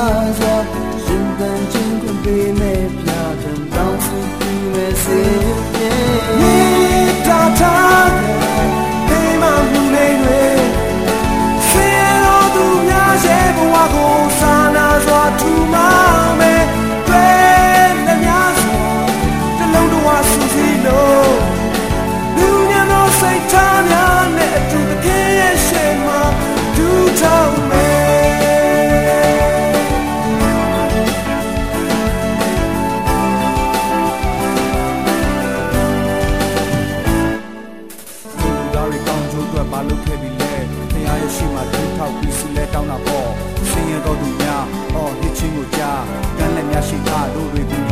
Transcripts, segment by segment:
was သားတွေကောင်းကျိုးအတွက်မလုပ်ခဲ့ပြီလေတရားရဲ့ရှိမှဒူးထောက်ပြီးဆုလဲတောင်းတာပေါ့ဆင်းရဲတော်သူများအော်ဟစ်ချင်းကိုကြားကမ်းလက်များရှိတာတို့တွေ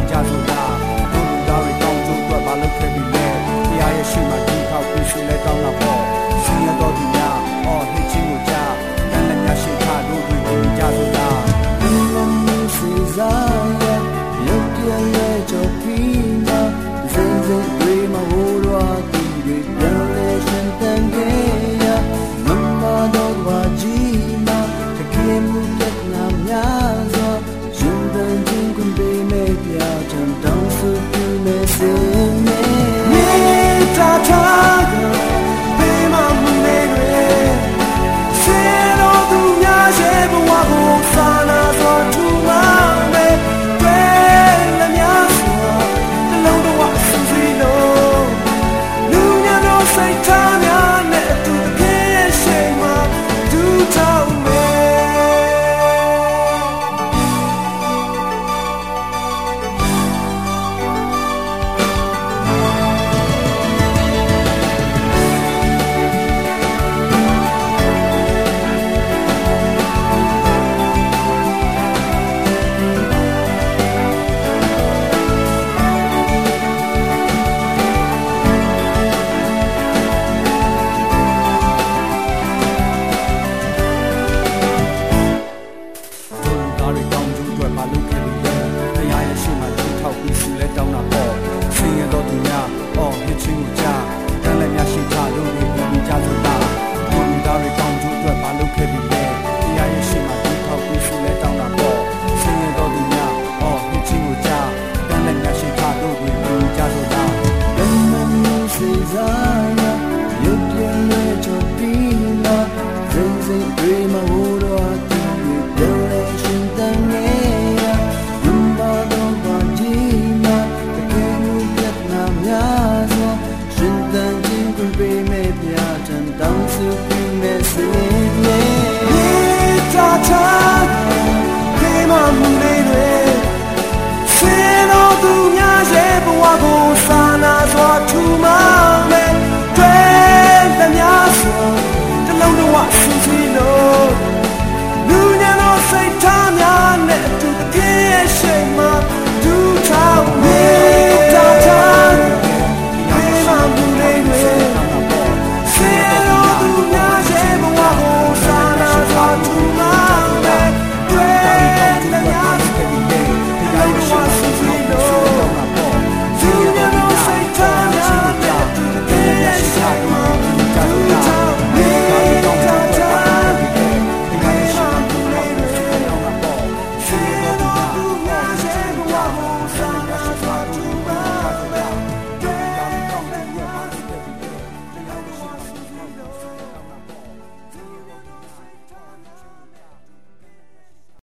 and don't forget.